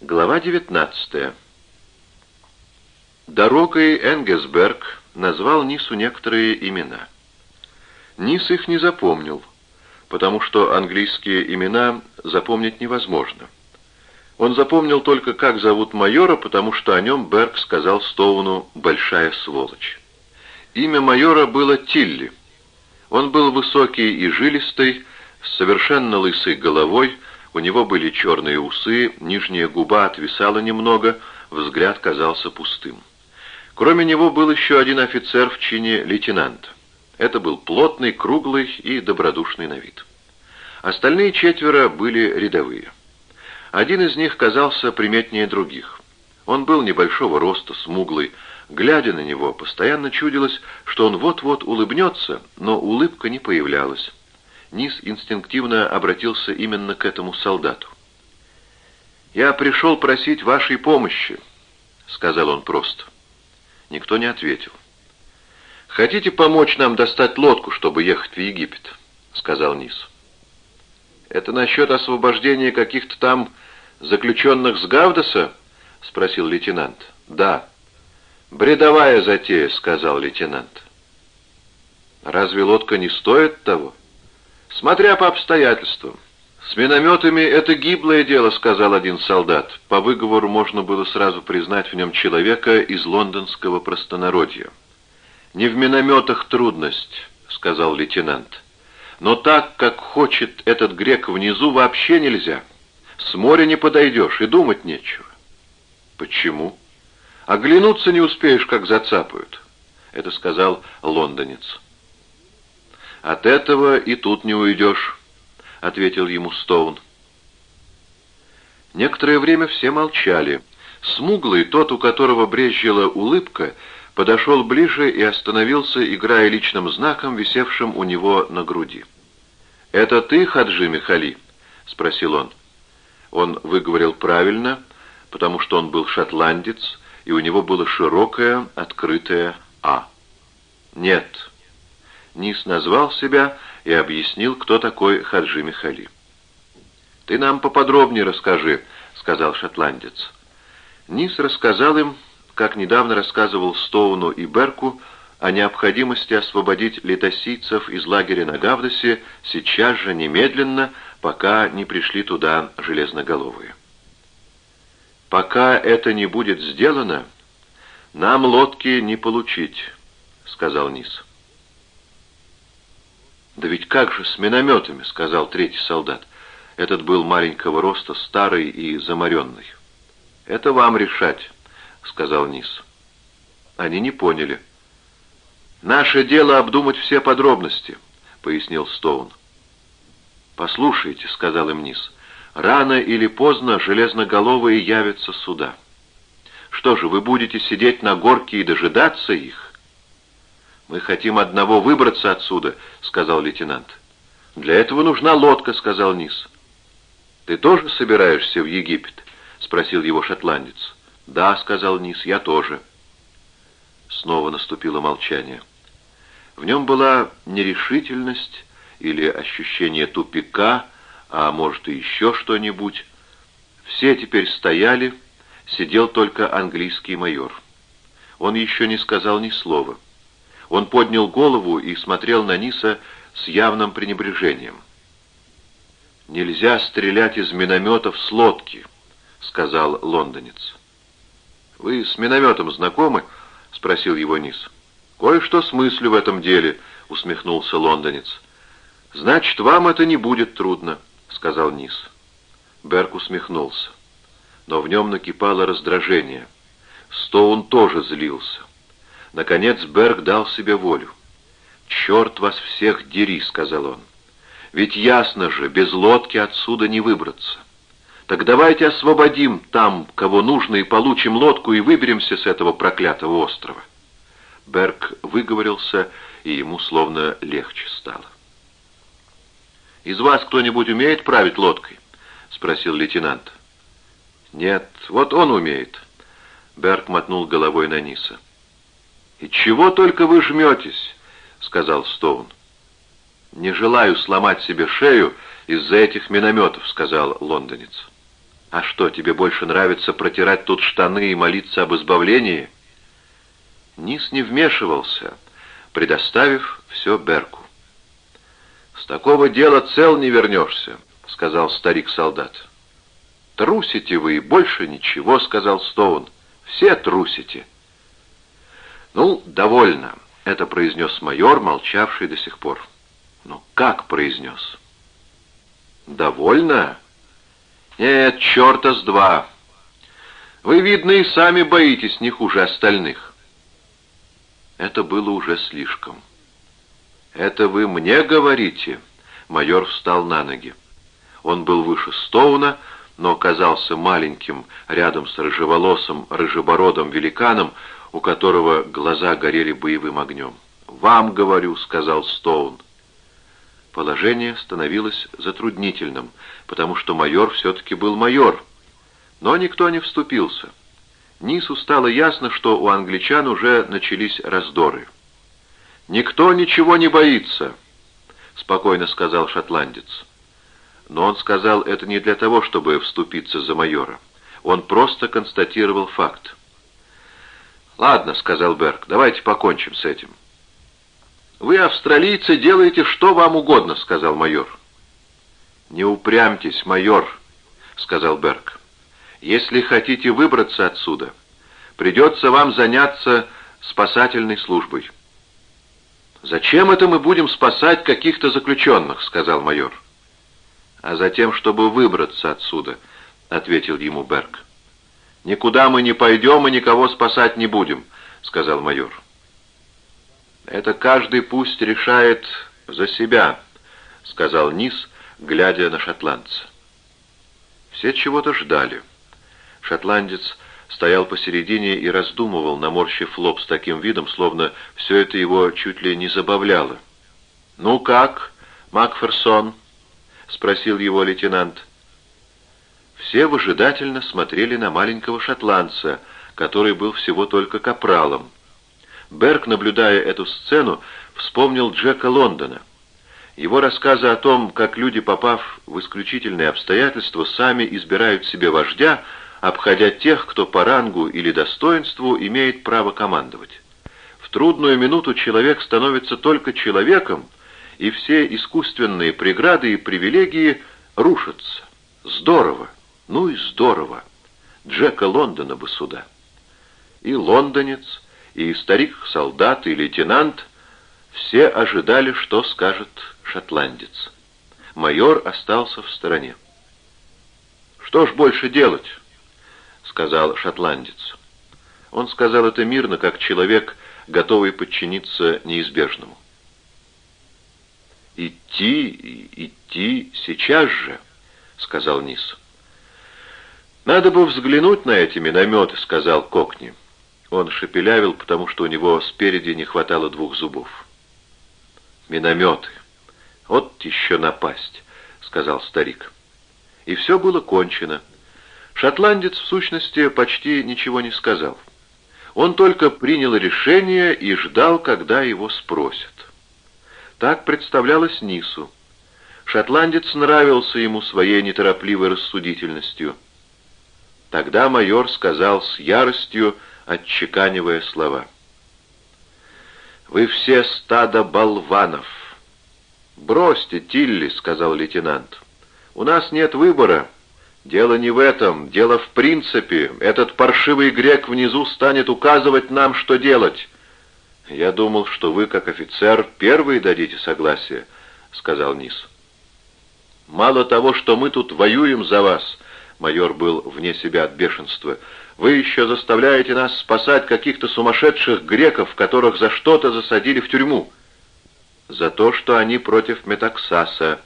Глава 19 Дорогой Энгесберг назвал Нису некоторые имена. Нис их не запомнил, потому что английские имена запомнить невозможно. Он запомнил только, как зовут майора, потому что о нем Берг сказал Стоуну «большая сволочь». Имя майора было Тилли. Он был высокий и жилистый, с совершенно лысой головой, у него были черные усы, нижняя губа отвисала немного, взгляд казался пустым. Кроме него был еще один офицер в чине лейтенанта. Это был плотный, круглый и добродушный на вид. Остальные четверо были рядовые. Один из них казался приметнее других. Он был небольшого роста, смуглый. Глядя на него, постоянно чудилось, что он вот-вот улыбнется, но улыбка не появлялась. Низ инстинктивно обратился именно к этому солдату. «Я пришел просить вашей помощи», — сказал он просто. Никто не ответил. «Хотите помочь нам достать лодку, чтобы ехать в Египет?» — сказал Низ. «Это насчет освобождения каких-то там заключенных с Гавдоса?» — спросил лейтенант. «Да». «Бредовая затея», — сказал лейтенант. «Разве лодка не стоит того?» «Смотря по обстоятельствам. С минометами это гиблое дело», — сказал один солдат. По выговору можно было сразу признать в нем человека из лондонского простонародья. «Не в минометах трудность», — сказал лейтенант. «Но так, как хочет этот грек внизу, вообще нельзя. С моря не подойдешь, и думать нечего». «Почему?» «Оглянуться не успеешь, как зацапают», — это сказал лондонец. «От этого и тут не уйдешь», — ответил ему Стоун. Некоторое время все молчали. Смуглый, тот, у которого брезжила улыбка, подошел ближе и остановился, играя личным знаком, висевшим у него на груди. «Это ты, Хаджи Михали?» — спросил он. Он выговорил правильно, потому что он был шотландец, и у него было широкое, открытое «А». «Нет», Низ назвал себя и объяснил, кто такой Хаджи Михали. «Ты нам поподробнее расскажи», — сказал шотландец. Низ рассказал им, как недавно рассказывал Стоуну и Берку, о необходимости освободить летосийцев из лагеря на Гавдосе сейчас же, немедленно, пока не пришли туда железноголовые. «Пока это не будет сделано, нам лодки не получить», — сказал Низ. «Да ведь как же с минометами?» — сказал третий солдат. Этот был маленького роста, старый и заморенный. «Это вам решать», — сказал Низ. Они не поняли. «Наше дело обдумать все подробности», — пояснил Стоун. «Послушайте», — сказал им Низ, — «рано или поздно железноголовые явятся сюда. Что же, вы будете сидеть на горке и дожидаться их?» «Мы хотим одного выбраться отсюда», — сказал лейтенант. «Для этого нужна лодка», — сказал Низ. «Ты тоже собираешься в Египет?» — спросил его шотландец. «Да», — сказал Низ, — «я тоже». Снова наступило молчание. В нем была нерешительность или ощущение тупика, а может и еще что-нибудь. Все теперь стояли, сидел только английский майор. Он еще не сказал ни слова. Он поднял голову и смотрел на Ниса с явным пренебрежением. «Нельзя стрелять из минометов с лодки», — сказал лондонец. «Вы с минометом знакомы?» — спросил его Нис. «Кое-что смыслю в этом деле», — усмехнулся лондонец. «Значит, вам это не будет трудно», — сказал Нис. Берк усмехнулся. Но в нем накипало раздражение. Стоун тоже злился. Наконец Берг дал себе волю. «Черт вас всех дери», — сказал он. «Ведь ясно же, без лодки отсюда не выбраться. Так давайте освободим там, кого нужно, и получим лодку, и выберемся с этого проклятого острова». Берг выговорился, и ему словно легче стало. «Из вас кто-нибудь умеет править лодкой?» — спросил лейтенант. «Нет, вот он умеет». Берг мотнул головой на Ниса. «И чего только вы жметесь?» — сказал Стоун. «Не желаю сломать себе шею из-за этих минометов», — сказал лондонец. А что, тебе больше нравится протирать тут штаны и молиться об избавлении?» Низ не вмешивался, предоставив все Берку. «С такого дела цел не вернешься», — сказал старик-солдат. «Трусите вы, и больше ничего», — сказал Стоун. «Все трусите». «Ну, довольно», — это произнес майор, молчавший до сих пор. «Ну, как произнес?» «Довольно?» «Нет, черта с два. Вы, видно, и сами боитесь не хуже остальных». Это было уже слишком. «Это вы мне говорите?» Майор встал на ноги. Он был выше Стоуна, но казался маленьким, рядом с рыжеволосым, рыжебородым великаном, у которого глаза горели боевым огнем. «Вам говорю», — сказал Стоун. Положение становилось затруднительным, потому что майор все-таки был майор. Но никто не вступился. Нису стало ясно, что у англичан уже начались раздоры. «Никто ничего не боится», — спокойно сказал шотландец. Но он сказал это не для того, чтобы вступиться за майора. Он просто констатировал факт. «Ладно», — сказал Берг, — «давайте покончим с этим». «Вы, австралийцы, делаете что вам угодно», — сказал майор. «Не упрямьтесь, майор», — сказал Берг. «Если хотите выбраться отсюда, придется вам заняться спасательной службой». «Зачем это мы будем спасать каких-то заключенных?» — сказал майор. «А затем, чтобы выбраться отсюда», — ответил ему Берг. «Никуда мы не пойдем и никого спасать не будем», — сказал майор. «Это каждый пусть решает за себя», — сказал Низ, глядя на шотландца. Все чего-то ждали. Шотландец стоял посередине и раздумывал, наморщив лоб с таким видом, словно все это его чуть ли не забавляло. «Ну как, Макферсон?» — спросил его лейтенант. Все выжидательно смотрели на маленького шотландца, который был всего только капралом. Берг, наблюдая эту сцену, вспомнил Джека Лондона. Его рассказы о том, как люди, попав в исключительные обстоятельства, сами избирают себе вождя, обходя тех, кто по рангу или достоинству имеет право командовать. В трудную минуту человек становится только человеком, и все искусственные преграды и привилегии рушатся. Здорово! Ну и здорово! Джека Лондона бы сюда. И лондонец, и старик-солдат, и лейтенант все ожидали, что скажет шотландец. Майор остался в стороне. «Что ж больше делать?» сказал шотландец. Он сказал это мирно, как человек, готовый подчиниться неизбежному. «Идти, идти сейчас же», — сказал Низ. «Надо бы взглянуть на эти минометы», — сказал Кокни. Он шепелявил, потому что у него спереди не хватало двух зубов. «Минометы! Вот еще напасть», — сказал старик. И все было кончено. Шотландец, в сущности, почти ничего не сказал. Он только принял решение и ждал, когда его спросят. Так представлялось Нису. Шотландец нравился ему своей неторопливой рассудительностью. Тогда майор сказал с яростью, отчеканивая слова. «Вы все стадо болванов!» «Бросьте, Тилли», — сказал лейтенант. «У нас нет выбора». Дело не в этом, дело в принципе. Этот паршивый грек внизу станет указывать нам, что делать. Я думал, что вы, как офицер, первый дадите согласие, сказал Низ. Мало того, что мы тут воюем за вас, майор был вне себя от бешенства, вы еще заставляете нас спасать каких-то сумасшедших греков, которых за что-то засадили в тюрьму. За то, что они против Метаксаса,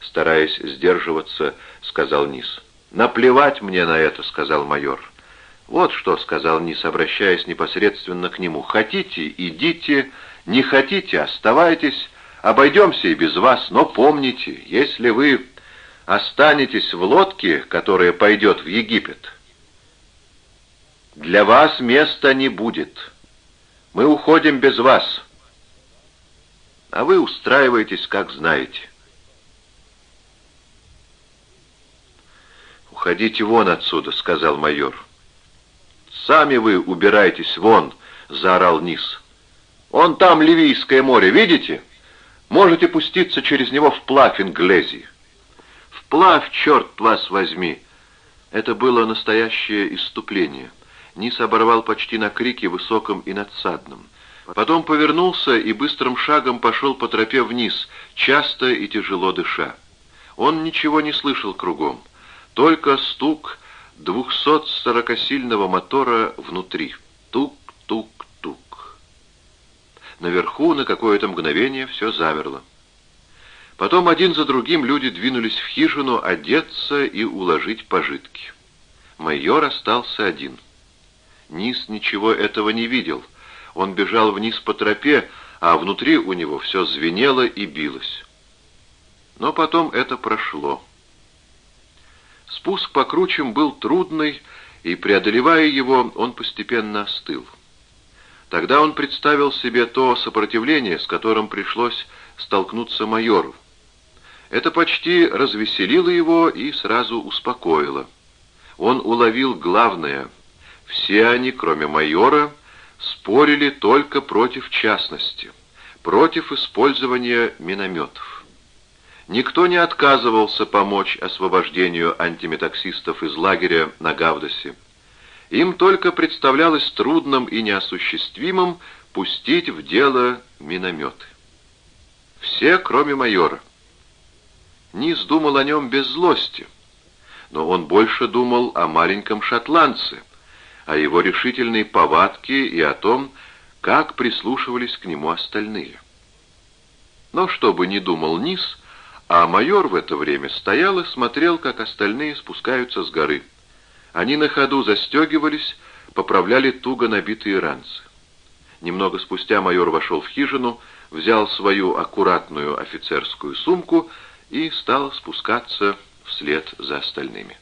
стараясь сдерживаться, сказал Низ. «Наплевать мне на это», — сказал майор. «Вот что», — сказал Низ, обращаясь непосредственно к нему. «Хотите — идите, не хотите — оставайтесь, обойдемся и без вас, но помните, если вы останетесь в лодке, которая пойдет в Египет, для вас места не будет. Мы уходим без вас, а вы устраиваетесь, как знаете». «Уходите вон отсюда», — сказал майор. «Сами вы убирайтесь вон», — заорал Низ. «Он там Ливийское море, видите? Можете пуститься через него вплавь Инглези». «Вплавь, черт вас возьми!» Это было настоящее иступление. Низ оборвал почти на крике высоком и надсадном. Потом повернулся и быстрым шагом пошел по тропе вниз, часто и тяжело дыша. Он ничего не слышал кругом, только стук 240-сильного мотора внутри. Тук-тук-тук. Наверху на какое-то мгновение все замерло. Потом один за другим люди двинулись в хижину одеться и уложить пожитки. Майор остался один. Низ ничего этого не видел. Он бежал вниз по тропе, а внутри у него все звенело и билось. Но потом это прошло. Спуск по кручам был трудный, и, преодолевая его, он постепенно остыл. Тогда он представил себе то сопротивление, с которым пришлось столкнуться майору. Это почти развеселило его и сразу успокоило. Он уловил главное. Все они, кроме майора, спорили только против частности, против использования минометов. Никто не отказывался помочь освобождению антиметаксистов из лагеря на Гавдосе. Им только представлялось трудным и неосуществимым пустить в дело минометы. Все, кроме майора. Низ думал о нем без злости, но он больше думал о маленьком шотландце, о его решительной повадке и о том, как прислушивались к нему остальные. Но что бы ни думал Низ, а майор в это время стоял и смотрел, как остальные спускаются с горы. Они на ходу застегивались, поправляли туго набитые ранцы. Немного спустя майор вошел в хижину, взял свою аккуратную офицерскую сумку и стал спускаться вслед за остальными.